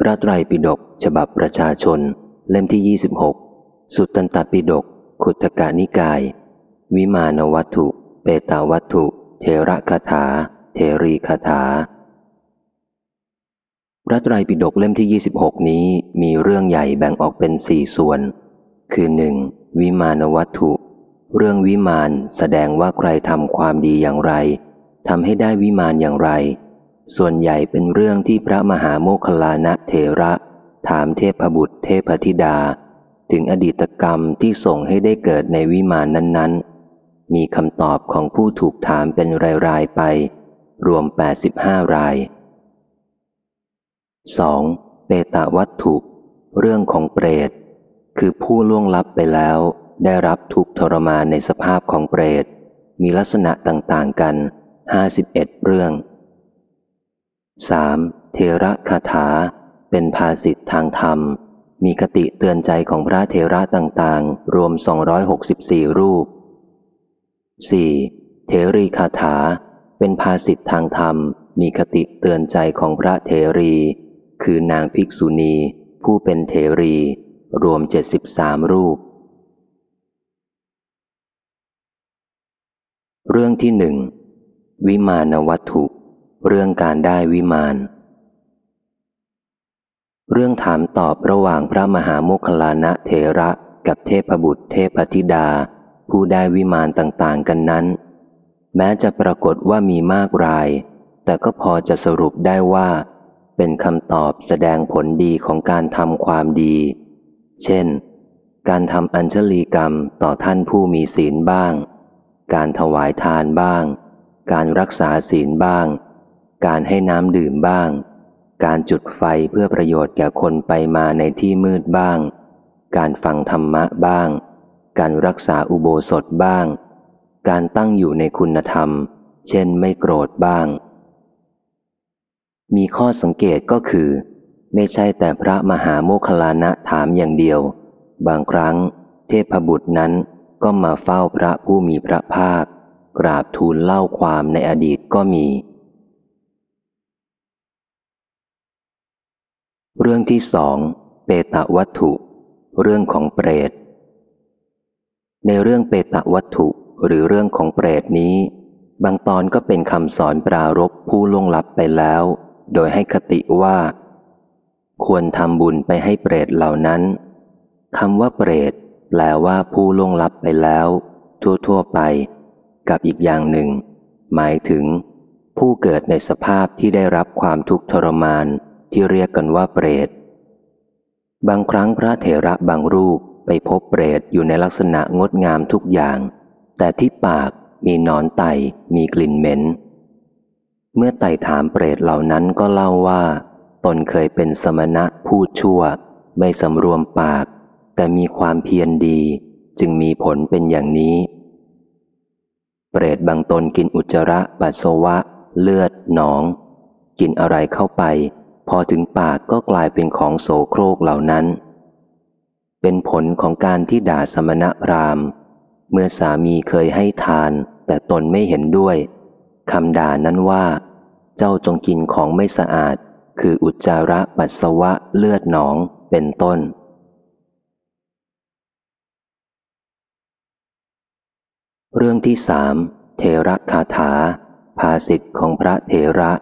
พระไตรปิฎกฉบับประชาชน เล่มที่ 26 สุตตันตปิฎกขุทกานิกาย วิมานวัตถุ เปตาวัตถุ เทระคาถา เทรีคาถา พระไตรปิฎกเล่มที่ 26 นี้มีเรื่องใหญ่แบ่งออกเป็นสี่ส่วน คือหนึ่งวิมานวัตถุ เรื่องวิมานแสดงว่าใครทำความดีอย่างไรทำให้ได้วิมานอย่างไร ส่วนใหญ่เป็นเรื่องที่พระมหาโมคลานะเทระ ถามเทพบุตรเทพธิดา ถึงอดีตกรรมที่ส่งให้ได้เกิดในวิมานนั้นๆ มีคำตอบของผู้ถูกถามเป็นรายๆไป รวม 85 ราย 2. เปตาวัตถุ เรื่องของเปรต คือผู้ล่วงลับไปแล้ว ได้รับทุกทรมานในสภาพของเปรต มีลักษณะต่างๆกัน 51 เรื่อง 3. เทระคาถา เป็นภาสิทธทางธรรม มีคติเตือนใจของพระเทระต่างๆ รวม 264 รูป 4. เทรีคาถา เป็นภาสิทธทางธรรม มีคติเตือนใจของพระเทรี คือนางภิกษุณี ผู้เป็นเทรี รวม 73 รูป เรื่องที่หนึ่งวิมานวัตถุ เรื่องการได้วิมาน เรื่องถามตอบระหว่างพระมหาโมคลานะเทระกับเทพบุตรเทพธิดา ผู้ได้วิมานต่างๆกันนั้น แม้จะปรากฏว่ามีมากราย แต่ก็พอจะสรุปได้ว่า เป็นคำตอบแสดงผลดีของการทำความดี เช่น การทำอัญชลีกรรมต่อท่านผู้มีศีลบ้าง การถวายทานบ้าง การรักษาศีลบ้าง การให้น้ำดื่มบ้าง การจุดไฟเพื่อประโยชน์แก่คนไปมาในที่มืดบ้าง การฟังธรรมะบ้าง การรักษาอุโบสถบ้าง การตั้งอยู่ในคุณธรรม เช่นไม่โกรธบ้าง มีข้อสังเกตก็คือ ไม่ใช่แต่พระมหาโมคลานะถามอย่างเดียว บางครั้ง เทพบุตรนั้นก็มาเฝ้าพระผู้มีพระภาค กราบทูลเล่าความในอดีตก็มี เรื่องที่สองเปตะวัตถุ เรื่องของเปรต ในเรื่องเปตะวัตถุหรือเรื่องของเปรตนี้ บางตอนก็เป็นคำสอนปรารบผู้ล่วงลับไปแล้ว โดยให้คติว่า ควรทำบุญไปให้เปรตเหล่านั้นคำว่าเปรตแปลว่าผู้ล่วงลับไปแล้ว ทั่วๆไป กับอีกอย่างหนึ่ง หมายถึง ผู้เกิดในสภาพที่ได้รับความทุกข์ทรมาน ที่เรียกกันว่าเปรต บางครั้งพระเถระบางรูปไปพบเปรตอยู่ในลักษณะงดงามทุกอย่าง แต่ที่ปากมีนอนไตมีกลิ่นเหม็น เมื่อไต่ถามเปรตเหล่านั้นก็เล่าว่า ตนเคยเป็นสมณะพูดชั่ว ไม่สำรวมปาก แต่มีความเพียรดี จึงมีผลเป็นอย่างนี้ เปรตบางตนกินอุจจาระปัสสาวะ เลือดหนอง กินอะไรเข้าไป อถึงปากก็กลายเป็นของโสโครกเหล่านั้น เป็นผลของการที่ด่าสมณะพราหมณ์ เมื่อสามีเคยให้ทาน แต่ตนไม่เห็นด้วยคำด่านั้นว่า เจ้าจงกินของไม่สะอาด คืออุจจาระปัสสาวะเลือดหนองเป็นต้นเรื่องที่สามเทระคาถา ภาสิทธิ์ของพระเทระ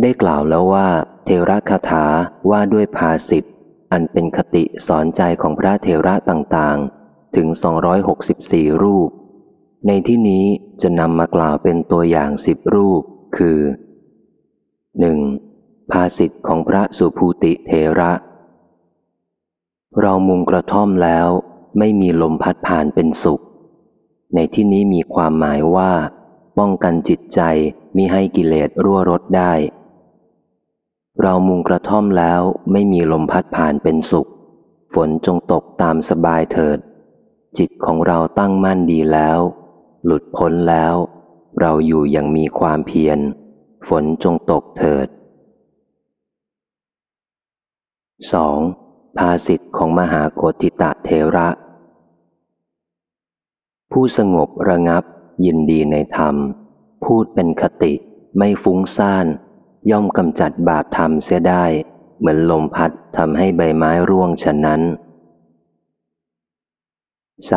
ได้กล่าวแล้วว่า เทระคาถาว่าด้วยภาสิทธ์อันเป็นคติสอนใจของพระเทระต่างๆ ถึง 264 รูป ในที่นี้จะนำมากล่าวเป็นตัวอย่างสิบรูป คือ 1. ภาสิทธิ์ของพระสุภูติเทระ เรามุงกระท่อมแล้วไม่มีลมพัดผ่านเป็นสุข ในที่นี้มีความหมายว่า ป้องกันจิตใจมิให้กิเลสรั่วรดได้ เรามุงกระท่อมแล้วไม่มีลมพัดผ่านเป็นสุข ฝนจงตกตามสบายเถิด จิตของเราตั้งมั่นดีแล้ว หลุดพ้นแล้ว เราอยู่อย่างมีความเพียร ฝนจงตกเถิด 2. ภาสิทธิ์ของมหาโกติตะเทระ ผู้สงบระงับยินดีในธรรม พูดเป็นคติไม่ฟุ้งซ่าน ย่อมกำจัดบาปธรรมเสียได้ เหมือนลมพัดทำให้ใบไม้ร่วงฉะนั้น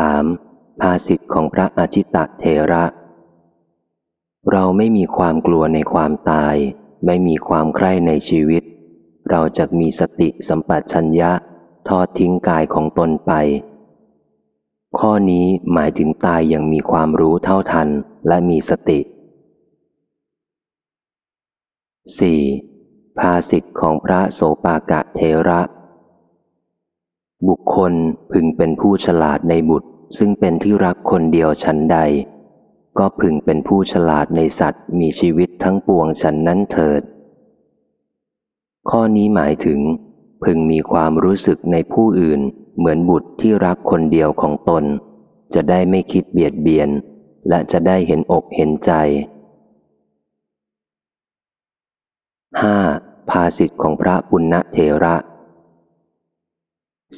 3. ภาสิทธิ์ของพระอาชิตะเทระ เราไม่มีความกลัวในความตาย ไม่มีความใคร่ในชีวิต เราจะมีสติสัมปชัญญะ ทอดทิ้งกายของตนไป ข้อนี้หมายถึงตายอย่างมีความรู้เท่าทันและมีสติ 4. ภาสิทธิ์ของพระโสปากะเทระ บุคคลพึงเป็นผู้ฉลาดในบุตร ซึ่งเป็นที่รักคนเดียวฉันใด ก็พึงเป็นผู้ฉลาดในสัตว์มีชีวิตทั้งปวงฉันนั้นเถิด ข้อนี้หมายถึง พึงมีความรู้สึกในผู้อื่น เหมือนบุตรที่รักคนเดียวของตน จะได้ไม่คิดเบียดเบียน และจะได้เห็นอกเห็นใจ 5. ภาสิทธิ์ของพระปุณณเทระ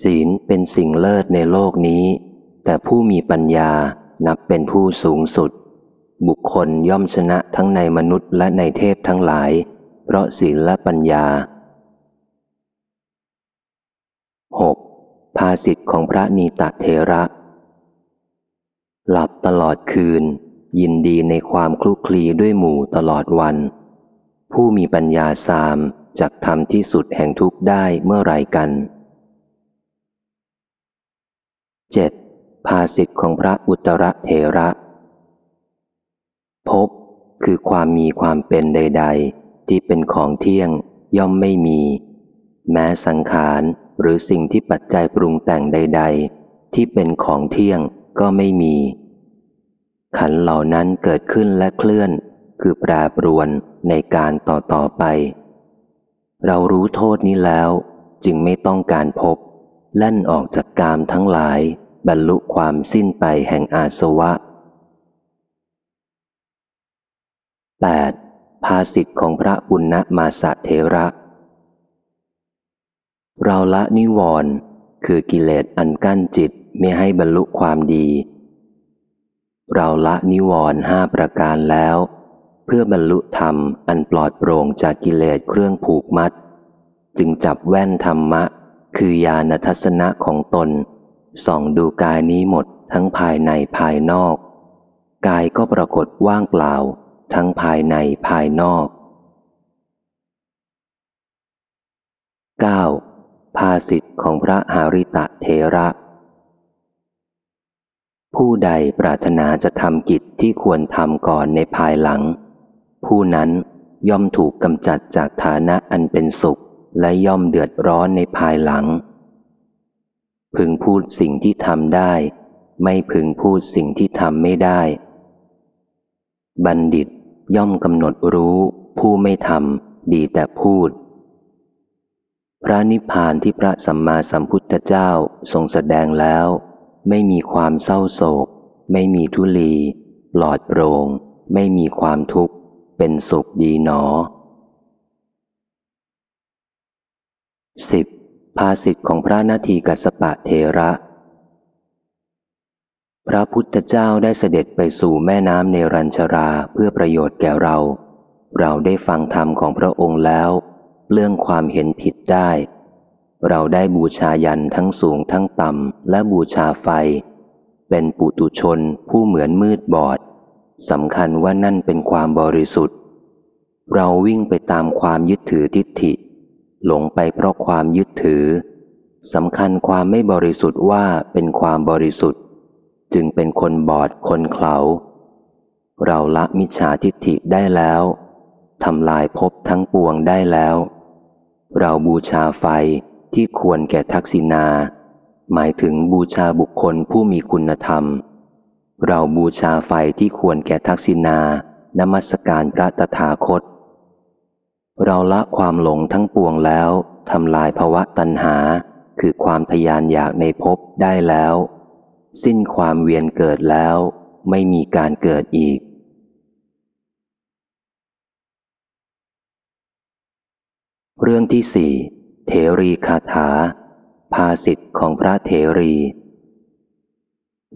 ศีลเป็นสิ่งเลิศในโลกนี้ แต่ผู้มีปัญญานับเป็นผู้สูงสุด บุคคลย่อมชนะทั้งในมนุษย์และในเทพทั้งหลาย เพราะศีลและปัญญา 6. ภาสิทธิ์ของพระนีตเทระ หลับตลอดคืน ยินดีในความคลุกคลีด้วยหมู่ตลอดวัน ผู้มีปัญญาสามจักทำที่สุดแห่งทุกข์ได้เมื่อไรกัน 7. ภาสิทธิ์ของพระอุตรเถระพบคือความมีความเป็นใด ๆ ที่เป็นของเที่ยงย่อมไม่มี แม้สังขารหรือสิ่งที่ปัจจัยปรุงแต่งใด ๆ ที่เป็นของเที่ยงก็ไม่มี ขันเหล่านั้นเกิดขึ้นและเคลื่อน คือแปรปรวน ในการต่อต่อไป เรารู้โทษนี้แล้ว จึงไม่ต้องการพบ แล่นออกจากกามทั้งหลาย บรรลุความสิ้นไปแห่งอาสวะ 8. ภาสิทธิ์ของพระบุญณมาสะเทระ เราละนิวรณ์คือกิเลสอันกั้นจิตไม่ให้บรรลุความดี เราละนิวรณ์ห้าประการแล้ว เพื่อบรรลุธรรมอันปลอดโปร่งจากกิเลสเครื่องผูกมัด จึงจับแว่นธรรมะ คือญาณทัศนะของตน ส่องดูกายนี้หมดทั้งภายในภายนอก กายก็ปรากฏว่างเปล่า ทั้งภายในภายนอก 9. ภาสิทธิ์ของพระหาริตะเทระ ผู้ใดปรารถนาจะทำกิจที่ควรทำก่อนในภายหลัง ผู้นั้นย่อมถูกกำจัดจากฐานะอันเป็นสุข และย่อมเดือดร้อนในภายหลัง พึงพูดสิ่งที่ทำได้ ไม่พึงพูดสิ่งที่ทำไม่ได้ บัณฑิตย่อมกำหนดรู้ ผู้ไม่ทำดีแต่พูด พระนิพพานที่พระสัมมาสัมพุทธเจ้าทรงแสดงแล้ว ไม่มีความเศร้าโศก ไม่มีทุลีปลอดโปร่งไม่มีความทุกข์ เป็นสุขดีหนอ 10. ภาสิทธิ์ของพระนาทีกัสปะเทระ พระพุทธเจ้าได้เสด็จไปสู่แม่น้ำเนรัญชราเพื่อประโยชน์แก่เรา เราได้ฟังธรรมของพระองค์แล้วเรื่องความเห็นผิดได้ เราได้บูชายันทั้งสูงทั้งต่ำและบูชาไฟ เป็นปุตุชนผู้เหมือนมืดบอด สำคัญว่านั่นเป็นความบริสุทธิ์ เราวิ่งไปตามความยึดถือทิฏฐิ หลงไปเพราะความยึดถือสำคัญความไม่บริสุทธิ์ว่าเป็นความบริสุทธิ์ จึงเป็นคนบอดคนเขาเราละมิจฉาทิฏฐิได้แล้วทำลายภพทั้งปวงได้แล้ว เราบูชาไฟที่ควรแก่ทักษิณาหมายถึงบูชาบุคคลผู้มีคุณธรรม เราบูชาไฟที่ควรแก่ทักษิณานมัสการพระตถาคต เราละความหลงทั้งปวงแล้วทำลายภวะตัณหา คือความทยานอยากในภพได้แล้ว สิ้นความเวียนเกิดแล้ว ไม่มีการเกิดอีก เรื่องที่สี่เทรีคาถา ภาสิทธิ์ของพระเทรี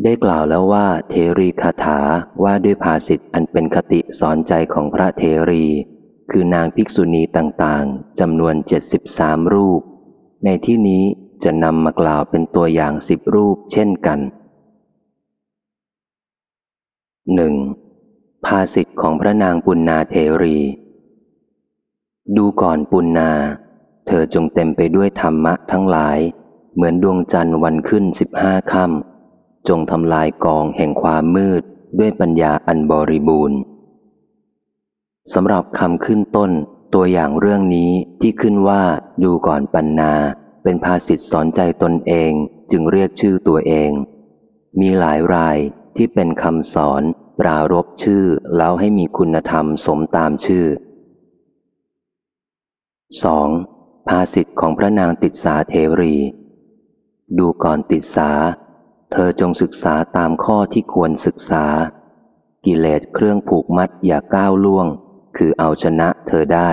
ได้กล่าวแล้วว่าเทรีคาถาว่าด้วยภาสิทธิ์อันเป็นคติสอนใจของพระเทรี คือนางภิกษุณีต่างๆจำนวนเจ็ดสิบสามรูป ในที่นี้จะนำมากล่าวเป็นตัวอย่างสิบรูปเช่นกันหนึ่งภาสิทธิ์ของพระนางปุณนาเทรี ดูก่อนปุณนา เธอจงเต็มไปด้วยธรรมะทั้งหลาย เหมือนดวงจันทร์วันขึ้นสิบห้าค่ำ จงทำลายกองแห่งความมืดด้วยปัญญาอันบริบูรณ์สำหรับคำขึ้นต้นตัวอย่างเรื่องนี้ที่ขึ้นว่าดูก่อนปัญนา เป็นภาษิตสอนใจตนเองจึงเรียกชื่อตัวเอง มีหลายรายที่เป็นคำสอนปรารบชื่อแล้วให้มีคุณธรรมสมตามชื่อ 2. ภาษิตของพระนางติดสาเทรี ดูก่อนติดสา เธอจงศึกษาตามข้อที่ควรศึกษา กิเลสเครื่องผูกมัดอย่าก้าวล่วง คือเอาชนะเธอได้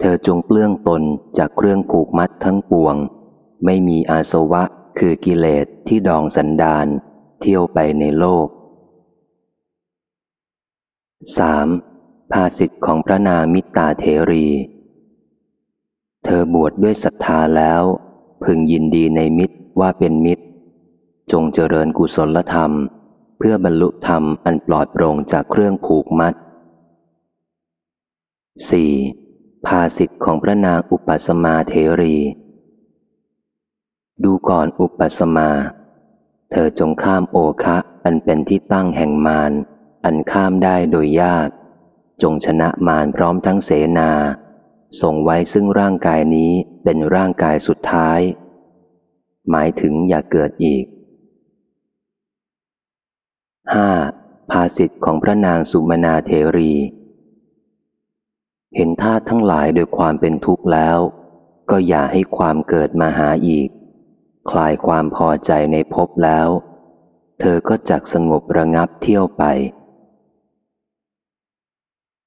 เธอจงเปลื้องตนจากเครื่องผูกมัดทั้งปวง ไม่มีอาสวะคือกิเลสที่ดองสันดานเที่ยวไปในโลก 3. ภาสิทธิ์ของพระนางมิตาเทรี เธอบวชดด้วยศรัทธาแล้ว พึงยินดีในมิตรว่าเป็นมิตร จงเจริญกุศลธรรม เพื่อบรรลุธรรมอันปลอดโปร่งจากเครื่องผูกมัด 4. ภาสิทธิ์ของพระนางอุปสมาเทรี ดูก่อนอุปสมา เธอจงข้ามโอคะอันเป็นที่ตั้งแห่งมารอันข้ามได้โดยยาก จงชนะมารพร้อมทั้งเสนาส่งไว้ซึ่งร่างกายนี้เป็นร่างกายสุดท้าย หมายถึงอย่าเกิดอีก 5. ภาสิทธิ์ของพระนางสุมนาเทรี เห็นธาตุทั้งหลายโดยความเป็นทุกข์แล้ว ก็อย่าให้ความเกิดมาหาอีก คลายความพอใจในภพแล้ว เธอก็จักสงบระงับเที่ยวไป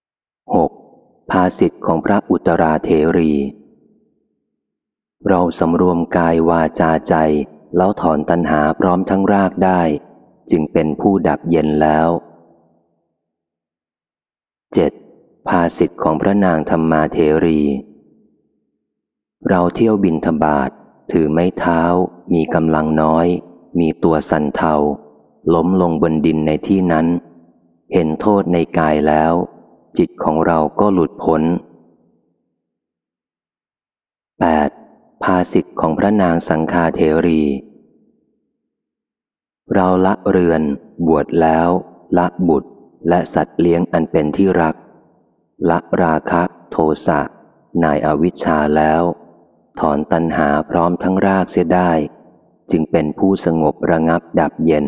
6. ภาสิทธิ์ของพระอุตราเทรี เราสำรวมกายวาจาใจแล้วถอนตัณหาพร้อมทั้งรากได้ จึงเป็นผู้ดับเย็นแล้ว 7. ภาสิทธิ์ของพระนางธรรมาเทรี เราเที่ยวบินทบาทถือไม้เท้า มีกำลังน้อย มีตัวสันเทา ล้มลงบนดินในที่นั้น เห็นโทษในกายแล้ว จิตของเราก็หลุดพ้น 8. ภาสิทธิ์ของพระนางสังฆาเทรี เราละเรือน บวชแล้ว ละบุตร และสัตว์เลี้ยงอันเป็นที่รัก ละราคะโทสะนายอวิชชาแล้ว ถอนตัณหาพร้อมทั้งรากเสียได้ จึงเป็นผู้สงบระงับดับเย็น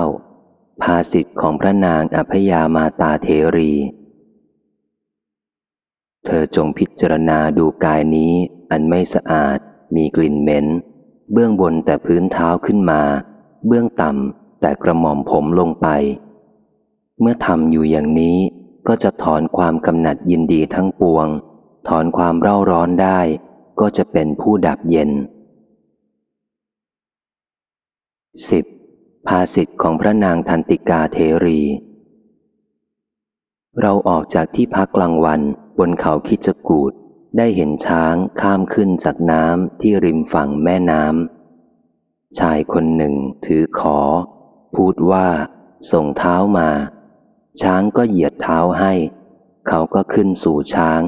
9. ภาสิทธิ์ของพระนางอภยามาตาเทรี เธอจงพิจารณาดูกายนี้อันไม่สะอาดมีกลิ่นเหม็น เบื้องบนแต่พื้นเท้าขึ้นมา เบื้องต่ำแต่กระหม่อมผมลงไป เมื่อทำอยู่อย่างนี้ก็จะถอนความกำหนัดยินดีทั้งปวง ถอนความเร่าร้อนได้ ก็จะเป็นผู้ดับเย็นสิบภาสิทธิ์ของพระนางทันติกาเทรี เราออกจากที่พักกลางวันบนเขาคิจกูด ได้เห็นช้างข้ามขึ้นจากน้ำที่ริมฝั่งแม่น้ำชายคนหนึ่งถือขอ พูดว่า ส่งเท้ามา ช้างก็เหยียดเท้าให้ เขาก็ขึ้นสู่ช้าง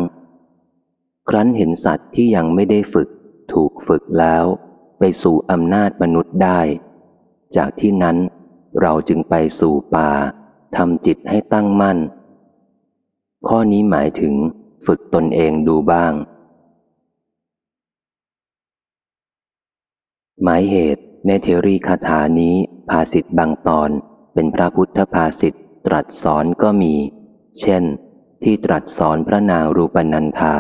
ครั้นเห็นสัตว์ที่ยังไม่ได้ฝึก ถูกฝึกแล้ว ไปสู่อำนาจมนุษย์ได้ จากที่นั้นเราจึงไปสู่ป่าทำจิตให้ตั้งมั่น ข้อนี้หมายถึง ฝึกตนเองดูบ้าง หมายเหตุในเทรีคาถานี้ภาษิตบางตอนเป็นพระพุทธภาษิตตรัสสอนก็มี เช่น ที่ตรัสสอนพระนางรูปนันธา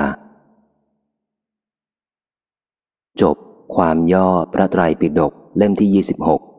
จบความย่อพระไตรปิฎกเล่มที่ 26